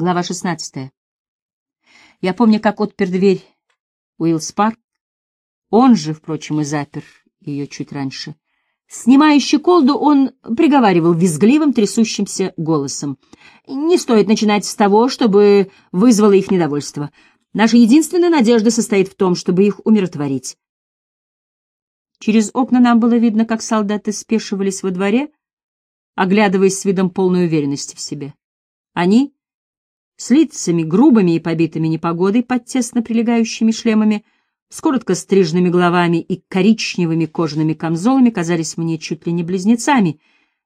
Глава 16. Я помню, как отпер дверь Уиллс Парк. Он же, впрочем, и запер ее чуть раньше. Снимая щеколду, он приговаривал визгливым, трясущимся голосом. «Не стоит начинать с того, чтобы вызвало их недовольство. Наша единственная надежда состоит в том, чтобы их умиротворить». Через окна нам было видно, как солдаты спешивались во дворе, оглядываясь с видом полной уверенности в себе. Они с лицами грубыми и побитыми непогодой под тесно прилегающими шлемами, с коротко стриженными головами и коричневыми кожаными камзолами казались мне чуть ли не близнецами,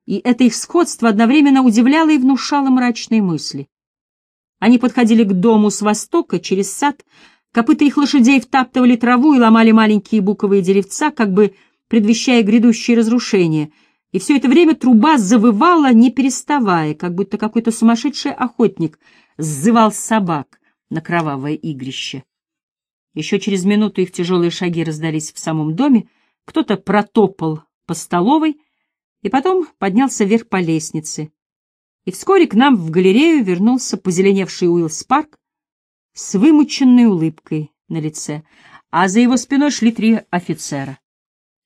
и это их сходство одновременно удивляло и внушало мрачные мысли. Они подходили к дому с востока, через сад, копыта их лошадей втаптывали траву и ломали маленькие буковые деревца, как бы предвещая грядущие разрушения — и все это время труба завывала, не переставая, как будто какой-то сумасшедший охотник сзывал собак на кровавое игрище. Еще через минуту их тяжелые шаги раздались в самом доме, кто-то протопал по столовой и потом поднялся вверх по лестнице. И вскоре к нам в галерею вернулся позеленевший Уиллс Парк с вымученной улыбкой на лице, а за его спиной шли три офицера.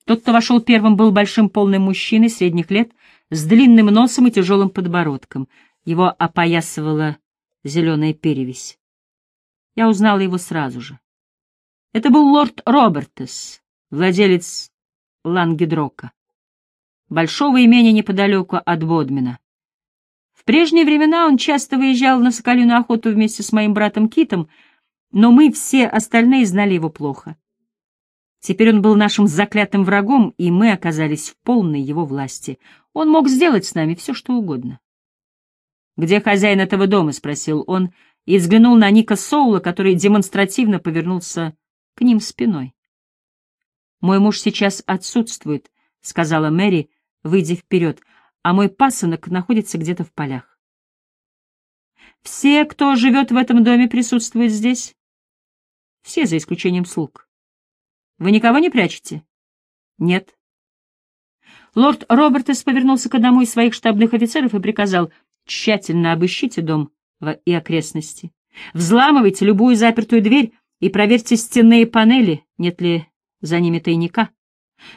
Тот, кто вошел первым, был большим полным мужчиной средних лет, с длинным носом и тяжелым подбородком. Его опоясывала зеленая перевесь. Я узнала его сразу же. Это был лорд Робертес, владелец Лангедрока, большого имения неподалеку от Бодмина. В прежние времена он часто выезжал на соколиную охоту вместе с моим братом Китом, но мы все остальные знали его плохо. Теперь он был нашим заклятым врагом, и мы оказались в полной его власти. Он мог сделать с нами все, что угодно. «Где хозяин этого дома?» — спросил он, и взглянул на Ника Соула, который демонстративно повернулся к ним спиной. «Мой муж сейчас отсутствует», — сказала Мэри, выйдя вперед, «а мой пасынок находится где-то в полях». «Все, кто живет в этом доме, присутствуют здесь?» «Все, за исключением слуг». Вы никого не прячете? Нет. Лорд Робертес повернулся к одному из своих штабных офицеров и приказал тщательно обыщите дом и окрестности. Взламывайте любую запертую дверь и проверьте стенные панели, нет ли за ними тайника.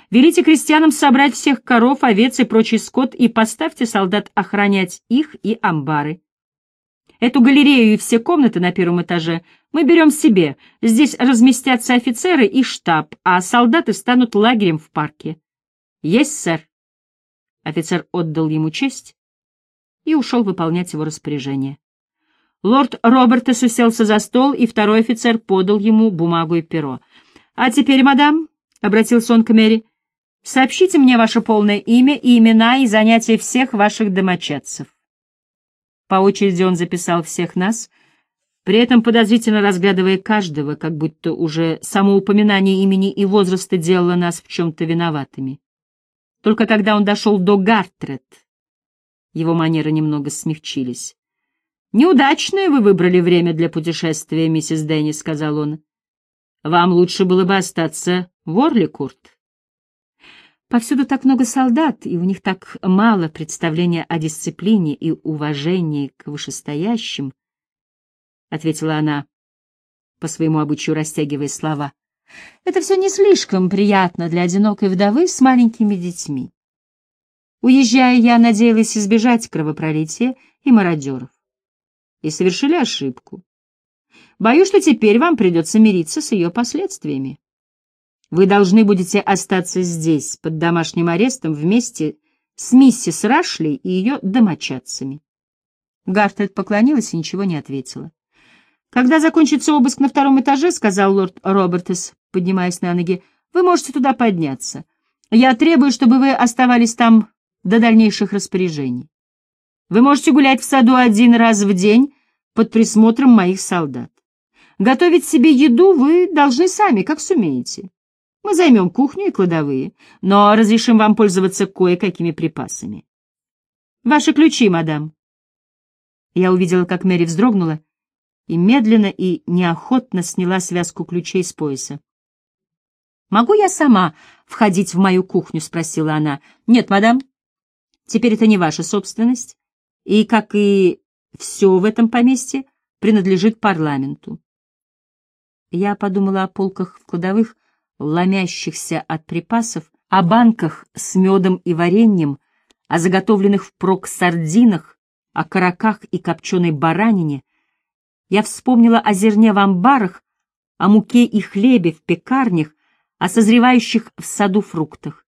Велите крестьянам собрать всех коров, овец и прочий скот и поставьте солдат охранять их и амбары. Эту галерею и все комнаты на первом этаже мы берем себе. Здесь разместятся офицеры и штаб, а солдаты станут лагерем в парке. Есть, сэр. Офицер отдал ему честь и ушел выполнять его распоряжение. Лорд Робертес уселся за стол, и второй офицер подал ему бумагу и перо. — А теперь, мадам, — обратился он к Мэри, — сообщите мне ваше полное имя и имена и занятия всех ваших домочадцев. По очереди он записал всех нас, при этом подозрительно разглядывая каждого, как будто уже само упоминание имени и возраста делало нас в чем-то виноватыми. Только когда он дошел до Гартрет, его манеры немного смягчились. «Неудачное вы выбрали время для путешествия, миссис Дэнни», — сказал он. «Вам лучше было бы остаться в Орликурт». Повсюду так много солдат, и у них так мало представления о дисциплине и уважении к вышестоящим, — ответила она, по своему обычаю растягивая слова. Это все не слишком приятно для одинокой вдовы с маленькими детьми. Уезжая, я надеялась избежать кровопролития и мародеров. И совершили ошибку. Боюсь, что теперь вам придется мириться с ее последствиями. Вы должны будете остаться здесь, под домашним арестом, вместе с миссис Рашли и ее домочадцами. Гартред поклонилась и ничего не ответила. «Когда закончится обыск на втором этаже, — сказал лорд Робертес, поднимаясь на ноги, — вы можете туда подняться. Я требую, чтобы вы оставались там до дальнейших распоряжений. Вы можете гулять в саду один раз в день под присмотром моих солдат. Готовить себе еду вы должны сами, как сумеете. Мы займем кухню и кладовые, но разрешим вам пользоваться кое-какими припасами. Ваши ключи, мадам. Я увидела, как Мэри вздрогнула и медленно и неохотно сняла связку ключей с пояса. «Могу я сама входить в мою кухню?» — спросила она. «Нет, мадам. Теперь это не ваша собственность. И, как и все в этом поместье принадлежит парламенту. Я подумала о полках в кладовых, ломящихся от припасов, о банках с медом и вареньем, о заготовленных впрок сардинах, о караках и копченой баранине. Я вспомнила о зерне в амбарах, о муке и хлебе в пекарнях, о созревающих в саду фруктах.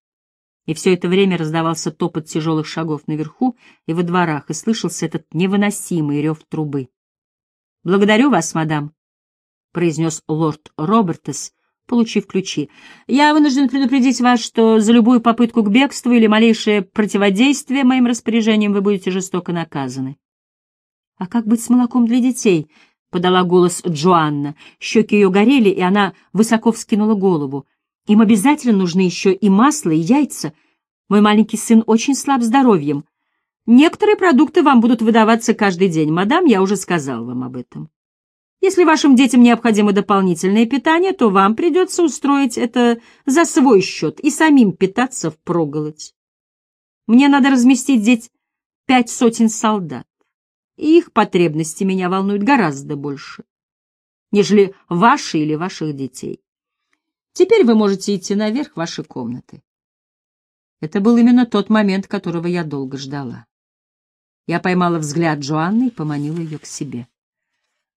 И все это время раздавался топот тяжелых шагов наверху и во дворах, и слышался этот невыносимый рев трубы. — Благодарю вас, мадам, — произнес лорд Робертес, получив ключи. — Я вынужден предупредить вас, что за любую попытку к бегству или малейшее противодействие моим распоряжениям вы будете жестоко наказаны. — А как быть с молоком для детей? — подала голос Джоанна. Щеки ее горели, и она высоко вскинула голову. Им обязательно нужны еще и масло, и яйца. Мой маленький сын очень слаб здоровьем. Некоторые продукты вам будут выдаваться каждый день, мадам, я уже сказал вам об этом. Если вашим детям необходимо дополнительное питание, то вам придется устроить это за свой счет и самим питаться впроголодь. Мне надо разместить здесь пять сотен солдат, и их потребности меня волнуют гораздо больше, нежели ваши или ваших детей. Теперь вы можете идти наверх в ваши комнаты. Это был именно тот момент, которого я долго ждала. Я поймала взгляд Джоанны и поманила ее к себе.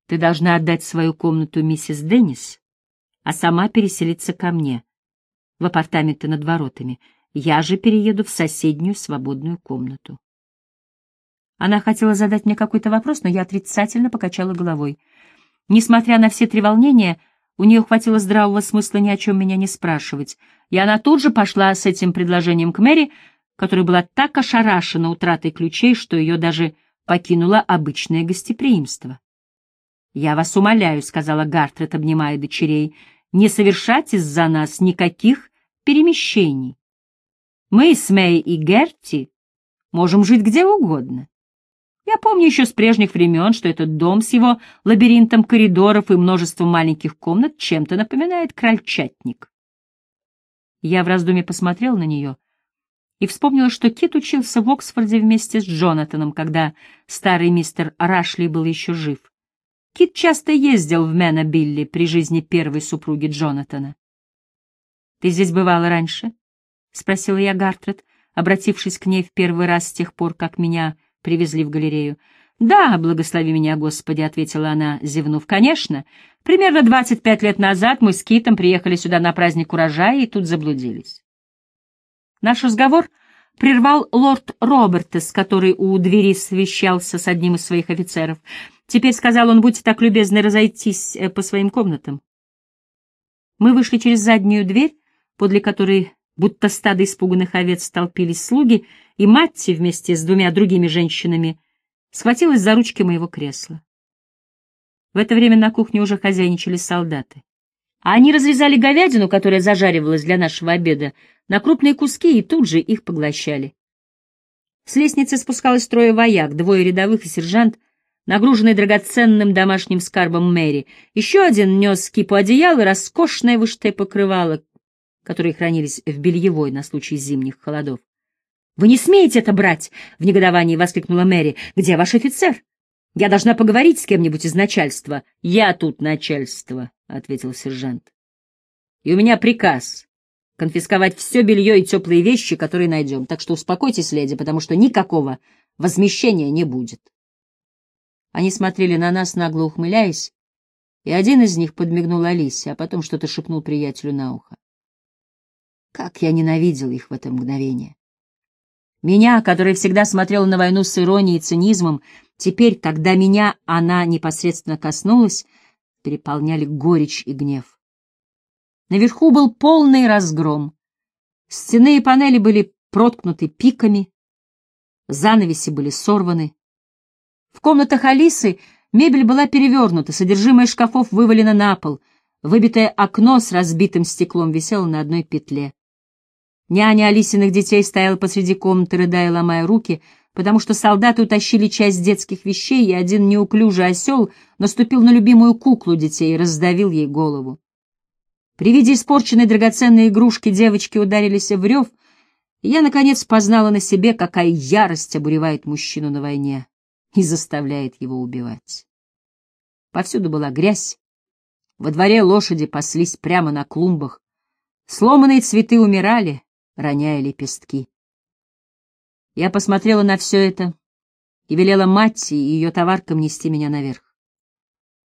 Ты должна отдать свою комнату миссис Деннис, а сама переселиться ко мне, в апартаменты над воротами. Я же перееду в соседнюю свободную комнату. Она хотела задать мне какой-то вопрос, но я отрицательно покачала головой. Несмотря на все три волнения, у нее хватило здравого смысла ни о чем меня не спрашивать, и она тут же пошла с этим предложением к Мэри, которая была так ошарашена утратой ключей, что ее даже покинуло обычное гостеприимство. «Я вас умоляю», — сказала Гартрет, обнимая дочерей, — «не совершать из-за нас никаких перемещений. Мы с Мэй и Герти можем жить где угодно. Я помню еще с прежних времен, что этот дом с его лабиринтом коридоров и множеством маленьких комнат чем-то напоминает крольчатник. Я в раздумье посмотрел на нее и вспомнила, что Кит учился в Оксфорде вместе с Джонатаном, когда старый мистер Рашли был еще жив. Кит часто ездил в Мэна Билли при жизни первой супруги Джонатана. «Ты здесь бывала раньше?» — спросила я Гартрет, обратившись к ней в первый раз с тех пор, как меня привезли в галерею. «Да, благослови меня, Господи», — ответила она, зевнув. «Конечно. Примерно двадцать пять лет назад мы с Китом приехали сюда на праздник урожая и тут заблудились». Наш разговор прервал лорд Робертес, который у двери совещался с одним из своих офицеров. Теперь, сказал он, будьте так любезны разойтись э, по своим комнатам. Мы вышли через заднюю дверь, подле которой будто стадо испуганных овец столпились слуги, и Матти вместе с двумя другими женщинами схватилась за ручки моего кресла. В это время на кухне уже хозяйничали солдаты. А они разрезали говядину, которая зажаривалась для нашего обеда, на крупные куски и тут же их поглощали. С лестницы спускалось трое вояк, двое рядовых и сержант, нагруженный драгоценным домашним скарбом Мэри. Еще один нес кипу одеял и роскошное вышитое покрывало, которые хранились в бельевой на случай зимних холодов. «Вы не смеете это брать!» — в негодовании воскликнула Мэри. «Где ваш офицер? Я должна поговорить с кем-нибудь из начальства». «Я тут начальство», — ответил сержант. «И у меня приказ конфисковать все белье и теплые вещи, которые найдем. Так что успокойтесь, леди, потому что никакого возмещения не будет». Они смотрели на нас, нагло ухмыляясь, и один из них подмигнул Алисе, а потом что-то шепнул приятелю на ухо. Как я ненавидел их в это мгновение. Меня, который всегда смотрел на войну с иронией и цинизмом, теперь, когда меня она непосредственно коснулась, переполняли горечь и гнев. Наверху был полный разгром. Стены и панели были проткнуты пиками, занавеси были сорваны. В комнатах Алисы мебель была перевернута, содержимое шкафов вывалено на пол, выбитое окно с разбитым стеклом висело на одной петле. Няня Алисиных детей стояла посреди комнаты, рыдая, ломая руки, потому что солдаты утащили часть детских вещей, и один неуклюжий осел наступил на любимую куклу детей и раздавил ей голову. При виде испорченной драгоценной игрушки девочки ударились в рев, и я, наконец, познала на себе, какая ярость обуревает мужчину на войне. и заставляет его убивать. Повсюду была грязь, во дворе лошади паслись прямо на клумбах, сломанные цветы умирали, роняя лепестки. Я посмотрела на все это и велела Матти и ее товаркам нести меня наверх.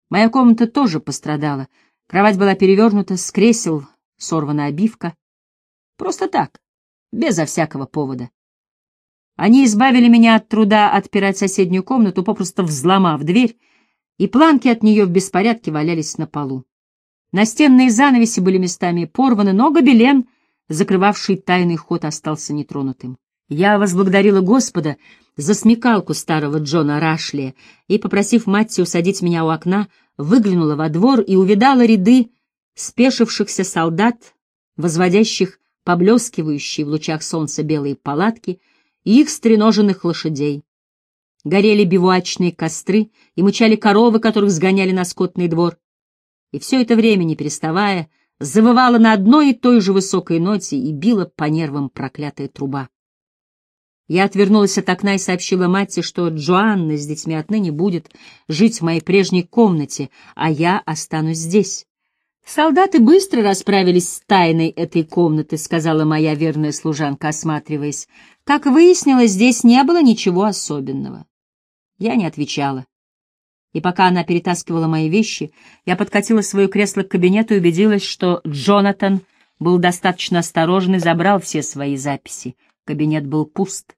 Моя комната тоже пострадала. Кровать была перевернута, с кресел сорвана обивка. Просто так, безо всякого повода. Они избавили меня от труда отпирать соседнюю комнату, попросту взломав дверь, и планки от нее в беспорядке валялись на полу. Настенные занавеси были местами порваны, но гобелен, закрывавший тайный ход, остался нетронутым. Я возблагодарила Господа за смекалку старого Джона Рашли и, попросив Матти усадить меня у окна, выглянула во двор и увидала ряды спешившихся солдат, возводящих поблескивающие в лучах солнца белые палатки и их стреноженных лошадей. Горели бивуачные костры и мычали коровы, которых сгоняли на скотный двор. И все это время, не переставая, завывала на одной и той же высокой ноте и била по нервам проклятая труба. Я отвернулась от окна и сообщила матери, что Джоанна с детьми отныне будет жить в моей прежней комнате, а я останусь здесь. «Солдаты быстро расправились с тайной этой комнаты», — сказала моя верная служанка, осматриваясь. «Как выяснилось, здесь не было ничего особенного». Я не отвечала. И пока она перетаскивала мои вещи, я подкатила свое кресло к кабинету и убедилась, что Джонатан был достаточно осторожен и забрал все свои записи. Кабинет был пуст.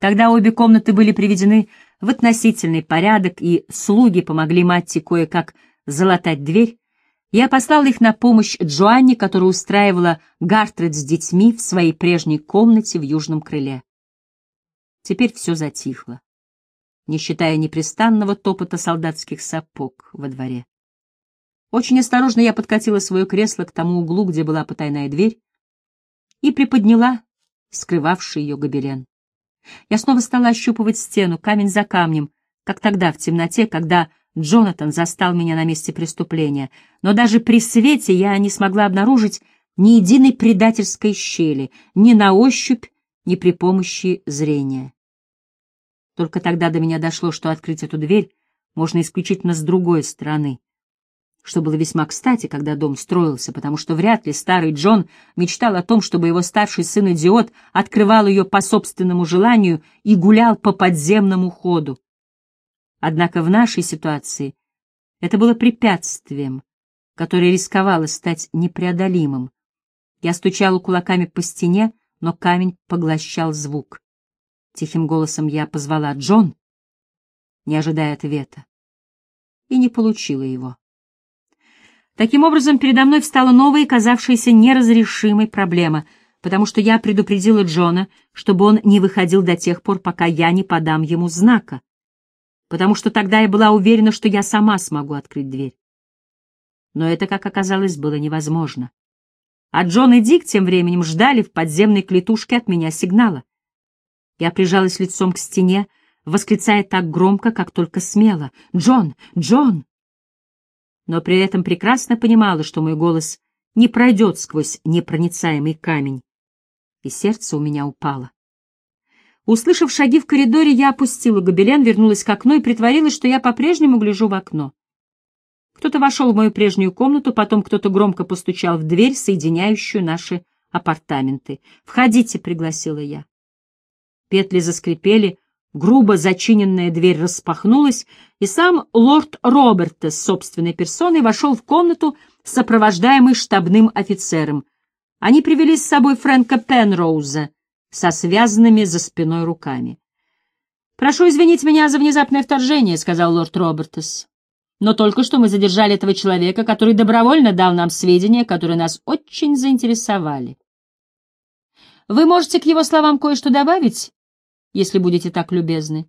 Когда обе комнаты были приведены в относительный порядок и слуги помогли Матти кое-как залатать дверь, я послал их на помощь Джоанне, которая устраивала Гартред с детьми в своей прежней комнате в южном крыле. Теперь все затихло, не считая непрестанного топота солдатских сапог во дворе. Очень осторожно я подкатила свое кресло к тому углу, где была потайная дверь, и приподняла скрывавший ее гобелен. Я снова стала ощупывать стену, камень за камнем, как тогда в темноте, когда Джонатан застал меня на месте преступления, но даже при свете я не смогла обнаружить ни единой предательской щели, ни на ощупь, ни при помощи зрения. Только тогда до меня дошло, что открыть эту дверь можно исключительно с другой стороны — что было весьма кстати, когда дом строился, потому что вряд ли старый Джон мечтал о том, чтобы его старший сын-идиот открывал ее по собственному желанию и гулял по подземному ходу. Однако в нашей ситуации это было препятствием, которое рисковало стать непреодолимым. Я стучала кулаками по стене, но камень поглощал звук. Тихим голосом я позвала Джон, не ожидая ответа, и не получила его. Таким образом, передо мной встала новая, казавшаяся неразрешимой проблема, потому что я предупредила Джона, чтобы он не выходил до тех пор, пока я не подам ему знака, потому что тогда я была уверена, что я сама смогу открыть дверь. Но это, как оказалось, было невозможно. А Джон и Дик тем временем ждали в подземной клетушке от меня сигнала. Я прижалась лицом к стене, восклицая так громко, как только смела. «Джон! Джон!» но при этом прекрасно понимала, что мой голос не пройдет сквозь непроницаемый камень. И сердце у меня упало. Услышав шаги в коридоре, я опустила гобелен, вернулась к окну и притворилась, что я по-прежнему гляжу в окно. Кто-то вошел в мою прежнюю комнату, потом кто-то громко постучал в дверь, соединяющую наши апартаменты. «Входите», — пригласила я. Петли заскрипели, Грубо зачиненная дверь распахнулась, и сам лорд Роберта с собственной персоной вошел в комнату, сопровождаемый штабным офицером. Они привели с собой Фрэнка Пенроуза со связанными за спиной руками. «Прошу извинить меня за внезапное вторжение», — сказал лорд Робертес. «Но только что мы задержали этого человека, который добровольно дал нам сведения, которые нас очень заинтересовали. Вы можете к его словам кое-что добавить?» Если будете так любезны.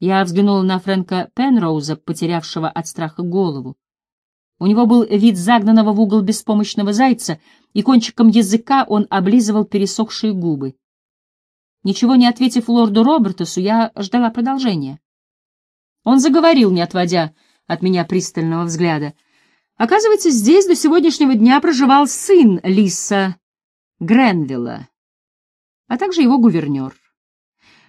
Я взглянула на Фрэнка Пенроуза, потерявшего от страха голову. У него был вид загнанного в угол беспомощного зайца, и кончиком языка он облизывал пересохшие губы. Ничего не ответив лорду Робертусу, я ждала продолжения. Он заговорил, не отводя от меня пристального взгляда. Оказывается, здесь до сегодняшнего дня проживал сын Лиса Гренвилла, а также его гувернер.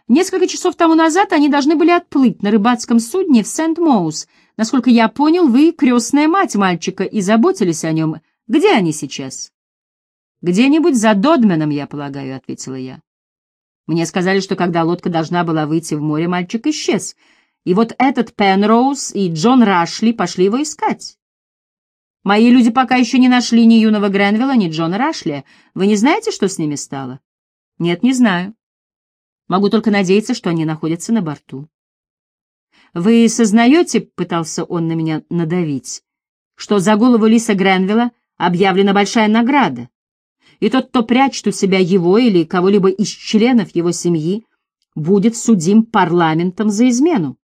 Несколько часов тому назад они должны были отплыть на рыбацком судне в Сент-Моус. Насколько я понял, вы крестная мать мальчика и заботились о нем. Где они сейчас? Где-нибудь за Додменом, я полагаю, — ответила я. Мне сказали, что когда лодка должна была выйти в море, мальчик исчез. И вот этот Пенроуз и Джон Рашли пошли его искать. Мои люди пока еще не нашли ни юного Гренвилла, ни Джона Рашли. Вы не знаете, что с ними стало? Нет, не знаю. Могу только надеяться, что они находятся на борту. Вы сознаете, — пытался он на меня надавить, — что за голову Лиса Гренвилла объявлена большая награда, и тот, кто прячет у себя его или кого-либо из членов его семьи, будет судим парламентом за измену.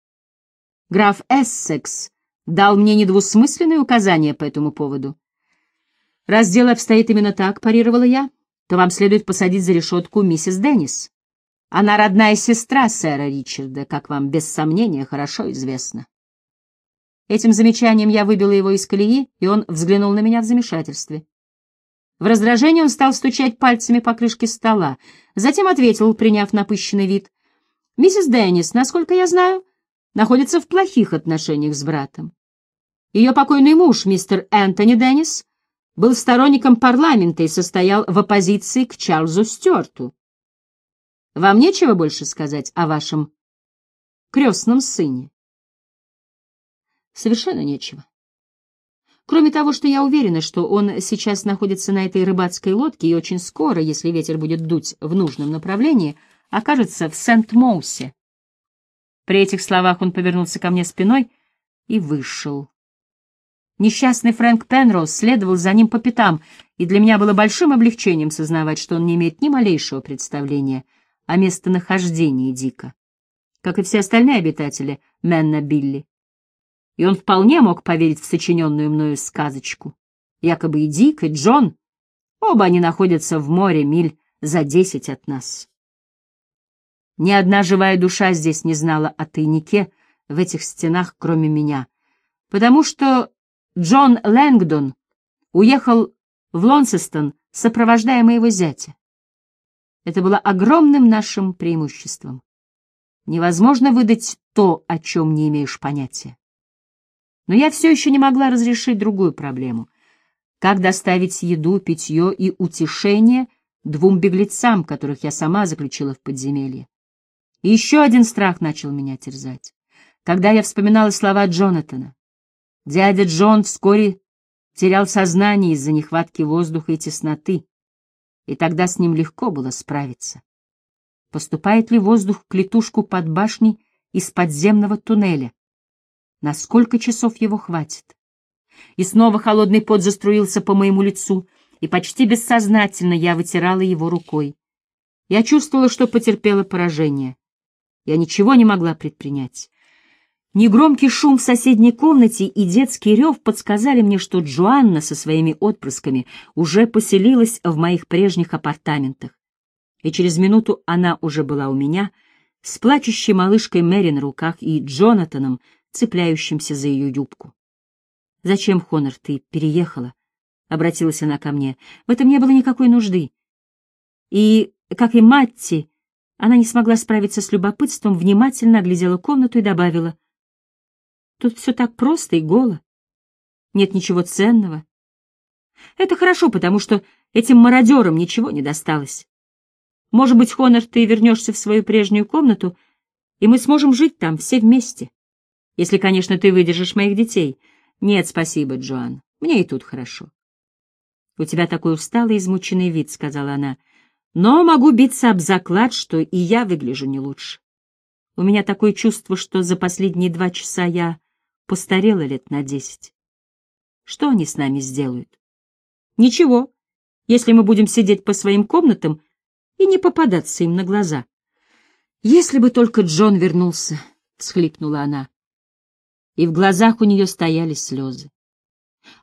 Граф Эссекс дал мне недвусмысленные указания по этому поводу. Раз дело обстоит именно так, — парировала я, — то вам следует посадить за решетку миссис Деннис. Она родная сестра сэра Ричарда, как вам без сомнения хорошо известно. Этим замечанием я выбила его из колеи, и он взглянул на меня в замешательстве. В раздражении он стал стучать пальцами по крышке стола, затем ответил, приняв напыщенный вид. «Миссис Деннис, насколько я знаю, находится в плохих отношениях с братом. Ее покойный муж, мистер Энтони Деннис, был сторонником парламента и состоял в оппозиции к Чарльзу Стюарту. Вам нечего больше сказать о вашем крестном сыне? Совершенно нечего. Кроме того, что я уверена, что он сейчас находится на этой рыбацкой лодке и очень скоро, если ветер будет дуть в нужном направлении, окажется в Сент-Моусе. При этих словах он повернулся ко мне спиной и вышел. Несчастный Фрэнк Пенроуз следовал за ним по пятам, и для меня было большим облегчением сознавать, что он не имеет ни малейшего представления — о местонахождении Дика, как и все остальные обитатели Мэнна Билли. И он вполне мог поверить в сочиненную мною сказочку. Якобы и Дик, и Джон, оба они находятся в море миль за десять от нас. Ни одна живая душа здесь не знала о тайнике в этих стенах, кроме меня, потому что Джон Лэнгдон уехал в Лонсестон, сопровождая моего зятя. Это было огромным нашим преимуществом. Невозможно выдать то, о чем не имеешь понятия. Но я все еще не могла разрешить другую проблему. Как доставить еду, питье и утешение двум беглецам, которых я сама заключила в подземелье? И еще один страх начал меня терзать. Когда я вспоминала слова Джонатана. Дядя Джон вскоре терял сознание из-за нехватки воздуха и тесноты и тогда с ним легко было справиться. Поступает ли воздух в клетушку под башней из подземного туннеля? На сколько часов его хватит? И снова холодный пот заструился по моему лицу, и почти бессознательно я вытирала его рукой. Я чувствовала, что потерпела поражение. Я ничего не могла предпринять. Негромкий шум в соседней комнате и детский рев подсказали мне, что Джоанна со своими отпрысками уже поселилась в моих прежних апартаментах. И через минуту она уже была у меня, с плачущей малышкой Мэри на руках и Джонатаном, цепляющимся за ее юбку. «Зачем, Хонор, ты переехала?» — обратилась она ко мне. «В этом не было никакой нужды». И, как и Матти, она не смогла справиться с любопытством, внимательно оглядела комнату и добавила — Тут все так просто и голо. Нет ничего ценного. Это хорошо, потому что этим мародерам ничего не досталось. Может быть, Хонор, ты вернешься в свою прежнюю комнату, и мы сможем жить там все вместе. Если, конечно, ты выдержишь моих детей. Нет, спасибо, Джоан. Мне и тут хорошо. У тебя такой усталый, измученный вид, — сказала она. Но могу биться об заклад, что и я выгляжу не лучше. У меня такое чувство, что за последние два часа я постарела лет на десять. Что они с нами сделают? Ничего, если мы будем сидеть по своим комнатам и не попадаться им на глаза. Если бы только Джон вернулся, — всхлипнула она. И в глазах у нее стояли слезы.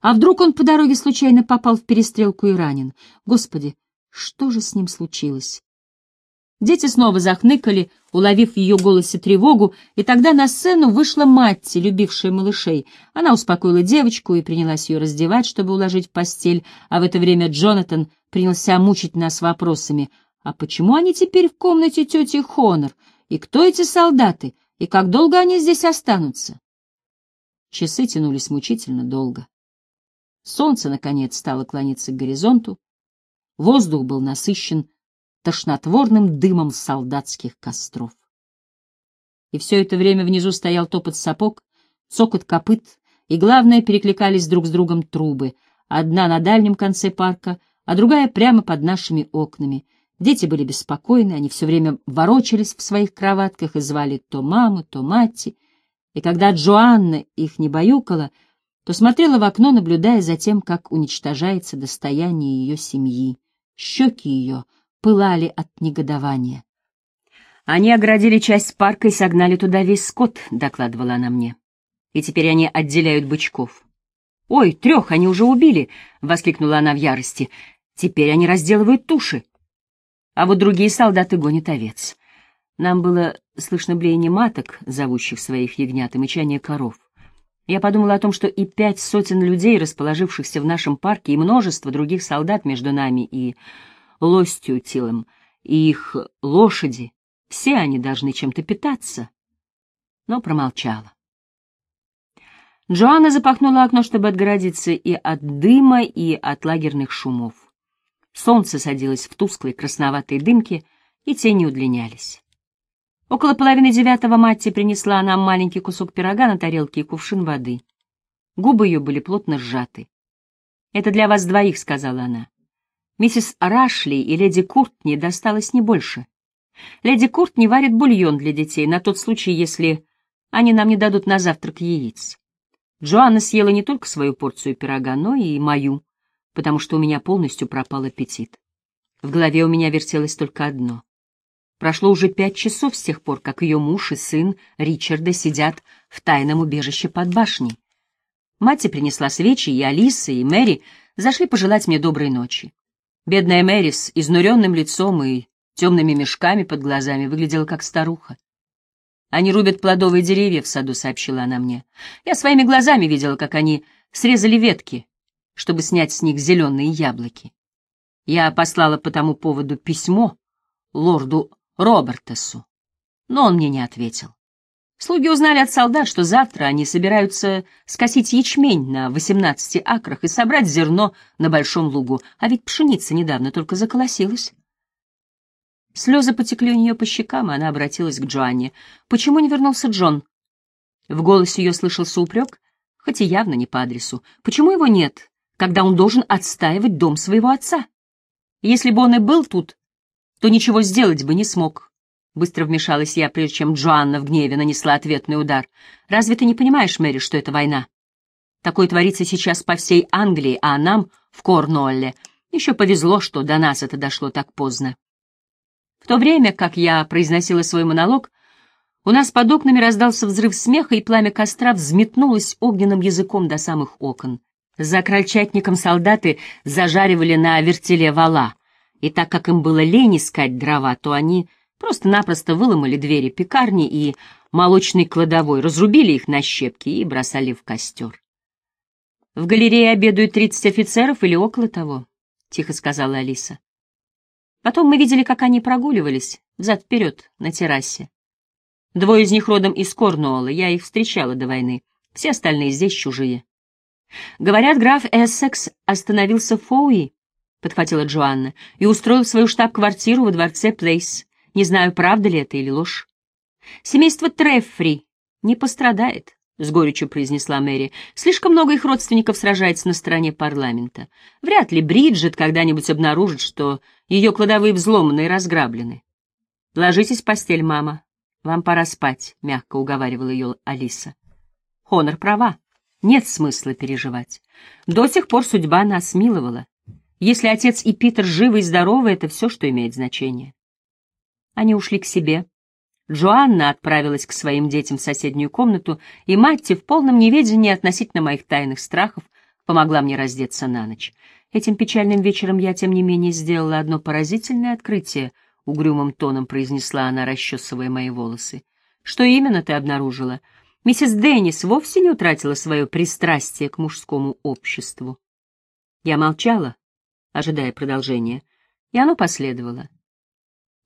А вдруг он по дороге случайно попал в перестрелку и ранен? Господи, что же с ним случилось? Дети снова захныкали, уловив в ее голосе тревогу, и тогда на сцену вышла Матти, любившая малышей. Она успокоила девочку и принялась ее раздевать, чтобы уложить в постель, а в это время Джонатан принялся мучить нас вопросами. «А почему они теперь в комнате тети Хонор? И кто эти солдаты? И как долго они здесь останутся? Часы тянулись мучительно долго. Солнце, наконец, стало клониться к горизонту. Воздух был насыщен тошнотворным дымом солдатских костров. И все это время внизу стоял топот сапог, цокот копыт, и, главное, перекликались друг с другом трубы, одна на дальнем конце парка, а другая прямо под нашими окнами. Дети были беспокойны, они все время ворочались в своих кроватках и звали то маму, то мать. И когда Джоанна их не баюкала, то смотрела в окно, наблюдая за тем, как уничтожается достояние ее семьи. Щеки ее пылали от негодования. «Они оградили часть парка и согнали туда весь скот», — докладывала она мне. «И теперь они отделяют бычков». «Ой, трех они уже убили!» — воскликнула она в ярости. «Теперь они разделывают туши. А вот другие солдаты гонят овец. Нам было слышно блеяние маток, зовущих своих ягнят, и мычание коров. Я подумала о том, что и пять сотен людей, расположившихся в нашем парке, и множество других солдат между нами и лостью Тилом, и их лошади, все они должны чем-то питаться. Но промолчала. Джоанна запахнула окно, чтобы отгородиться и от дыма, и от лагерных шумов. Солнце садилось в тусклые красноватые дымки, и тени удлинялись. Около половины девятого Матти принесла нам маленький кусок пирога на тарелке и кувшин воды. Губы ее были плотно сжаты. «Это для вас двоих», — сказала она. Миссис Рашли и леди Куртни досталось не больше. Леди Куртни варит бульон для детей на тот случай, если они нам не дадут на завтрак яиц. Джоанна съела не только свою порцию пирога, но и мою, потому что у меня полностью пропал аппетит. В голове у меня вертелось только одно. Прошло уже пять часов с тех пор, как ее муж и сын Ричарда сидят в тайном убежище под башней. Мать принесла свечи, и Алиса, и Мэри зашли пожелать мне доброй ночи. Бедная Мэри с изнуренным лицом и темными мешками под глазами выглядела как старуха. «Они рубят плодовые деревья в саду», — сообщила она мне. «Я своими глазами видела, как они срезали ветки, чтобы снять с них зеленые яблоки. Я послала по тому поводу письмо лорду Робертесу, но он мне не ответил. Слуги узнали от солдат, что завтра они собираются скосить ячмень на 18 акрах и собрать зерно на большом лугу, а ведь пшеница недавно только заколосилась. Слезы потекли у нее по щекам, и она обратилась к Джоанне. «Почему не вернулся Джон?» В голосе ее слышался упрек, хоть и явно не по адресу. «Почему его нет, когда он должен отстаивать дом своего отца? Если бы он и был тут, то ничего сделать бы не смог. Быстро вмешалась я, прежде чем Джоанна в гневе нанесла ответный удар. «Разве ты не понимаешь, Мэри, что это война? Такое творится сейчас по всей Англии, а нам, в Корнуолле, еще повезло, что до нас это дошло так поздно». В то время, как я произносила свой монолог, у нас под окнами раздался взрыв смеха, и пламя костра взметнулось огненным языком до самых окон. За крольчатником солдаты зажаривали на вертеле вала и так как им было лень искать дрова, то они просто-напросто выломали двери пекарни и молочной кладовой, разрубили их на щепки и бросали в костер. «В галерее обедают тридцать офицеров или около того», — тихо сказала Алиса. Потом мы видели, как они прогуливались взад-вперед на террасе. Двое из них родом из Корнуолла, я их встречала до войны, все остальные здесь чужие. Говорят, граф Эссекс остановился в Фоуи, — подхватила Джоанна, — и устроил свою штаб-квартиру во дворце Плейс. Не знаю, правда ли это или ложь. Семейство Треффри не пострадает, — с горечью произнесла Мэри. Слишком много их родственников сражается на стороне парламента. Вряд ли Бриджит когда-нибудь обнаружит, что ее кладовые взломаны и разграблены. «Ложитесь в постель, мама. Вам пора спать», — мягко уговаривала ее Алиса. Хонор права. Нет смысла переживать. До сих пор судьба нас миловала. Если отец и Питер живы и здоровы, это все, что имеет значение. Они ушли к себе. Джоанна отправилась к своим детям в соседнюю комнату, и Матти в полном неведении относительно моих тайных страхов помогла мне раздеться на ночь. Этим печальным вечером я, тем не менее, сделала одно поразительное открытие, — угрюмым тоном произнесла она, расчесывая мои волосы. — Что именно ты обнаружила? Миссис Деннис вовсе не утратила свое пристрастие к мужскому обществу. Я молчала, ожидая продолжения, и оно последовало.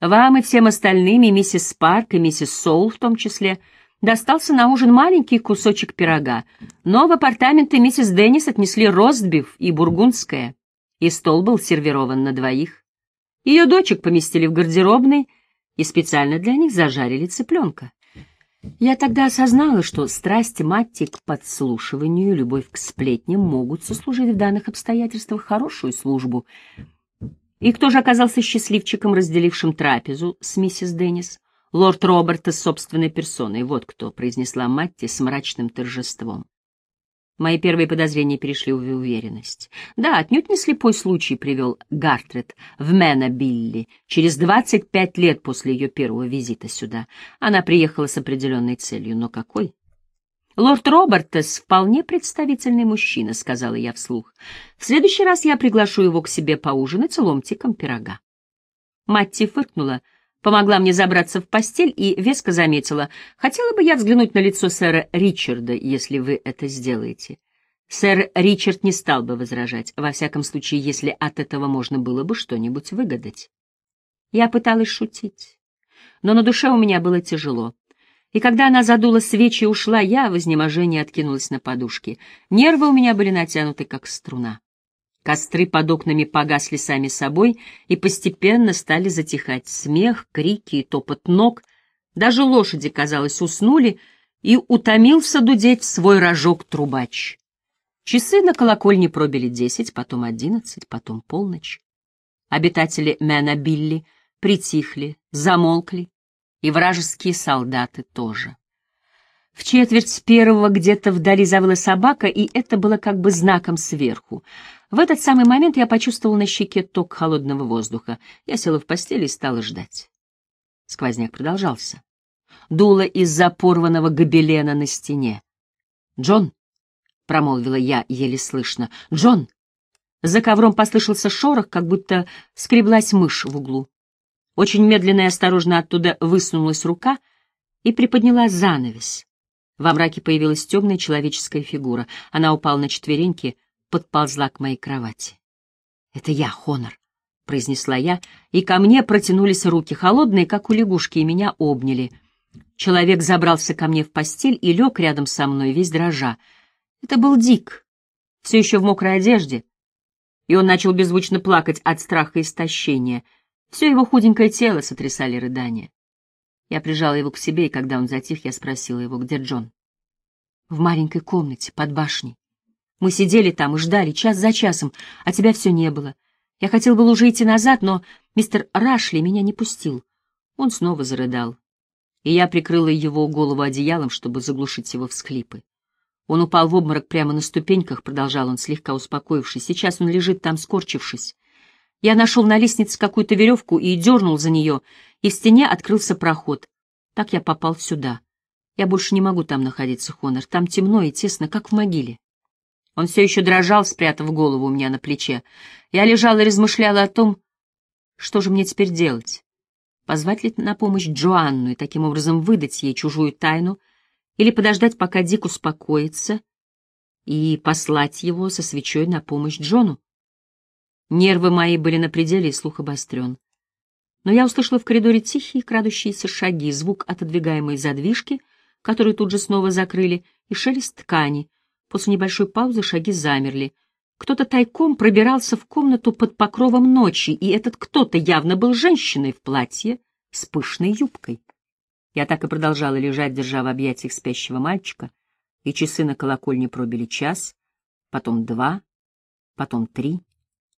Вам и всем остальным, и миссис Спарк, и миссис Соул в том числе, достался на ужин маленький кусочек пирога, но в апартаменты миссис Деннис отнесли ростбиф и бургундское, и стол был сервирован на двоих. Ее дочек поместили в гардеробной и специально для них зажарили цыпленка. Я тогда осознала, что страсть Матти к подслушиванию и любовь к сплетням могут сослужить в данных обстоятельствах хорошую службу. И кто же оказался счастливчиком, разделившим трапезу с миссис Деннис? Лорд Роберта с собственной персоной, вот кто, — произнесла Матти с мрачным торжеством. Мои первые подозрения перешли в уверенность. Да, отнюдь не слепой случай привел Гартрет в Мэна Билли через 25 лет после ее первого визита сюда. Она приехала с определенной целью, но какой? «Лорд Робертес вполне представительный мужчина», — сказала я вслух. «В следующий раз я приглашу его к себе поужинать ломтиком пирога». Матти фыркнула, помогла мне забраться в постель и веско заметила, хотела бы я взглянуть на лицо сэра Ричарда, если вы это сделаете. Сэр Ричард не стал бы возражать, во всяком случае, если от этого можно было бы что-нибудь выгадать. Я пыталась шутить, но на душе у меня было тяжело. И когда она задула свечи и ушла, я в изнеможении откинулась на подушки. Нервы у меня были натянуты, как струна. Костры под окнами погасли сами собой и постепенно стали затихать смех, крики и топот ног. Даже лошади, казалось, уснули, и утомился дудеть в свой рожок трубач. Часы на колокольне пробили десять, потом одиннадцать, потом полночь. Обитатели Мэна Билли притихли, замолкли, и вражеские солдаты тоже. В четверть первого где-то вдали завыла собака, и это было как бы знаком сверху. В этот самый момент я почувствовал на щеке ток холодного воздуха. Я села в постели и стала ждать. Сквозняк продолжался. Дуло из-за порванного гобелена на стене. «Джон!» — промолвила я еле слышно. «Джон!» За ковром послышался шорох, как будто скреблась мышь в углу. Очень медленно и осторожно оттуда высунулась рука и приподняла занавес. Во мраке появилась темная человеческая фигура. Она упала на четвереньки, подползла к моей кровати. «Это я, Хонор», — произнесла я, и ко мне протянулись руки, холодные, как у лягушки, и меня обняли. Человек забрался ко мне в постель и лег рядом со мной, весь дрожа. Это был Дик, все еще в мокрой одежде, и он начал беззвучно плакать от страха и истощения. Все его худенькое тело сотрясали рыдания. Я прижала его к себе, и когда он затих, я спросила его, где Джон. В маленькой комнате, под башней. Мы сидели там и ждали час за часом, а тебя все не было. Я хотел был уже идти назад, но мистер Рашли меня не пустил. Он снова зарыдал, и я прикрыла его голову одеялом, чтобы заглушить его всхлипы. Он упал в обморок прямо на ступеньках, продолжал он, слегка успокоившись. Сейчас он лежит там, скорчившись. Я нашел на лестнице какую-то веревку и дернул за нее, и в стене открылся проход. Так я попал сюда. Я больше не могу там находиться, Хонор. Там темно и тесно, как в могиле. Он все еще дрожал, спрятав голову у меня на плече. Я лежала и размышляла о том, что же мне теперь делать. Позвать ли на помощь Джоанну и таким образом выдать ей чужую тайну, или подождать, пока Дик успокоится, и послать его со свечой на помощь Джону? Нервы мои были на пределе и слух обострен. Но я услышала в коридоре тихие крадущиеся шаги, звук отодвигаемой задвижки, которую тут же снова закрыли, и шелест ткани. После небольшой паузы шаги замерли. Кто-то тайком пробирался в комнату под покровом ночи, и этот кто-то явно был женщиной в платье с пышной юбкой. Я так и продолжала лежать, держа в объятиях спящего мальчика, и часы на колокольне пробили час, потом два, потом три.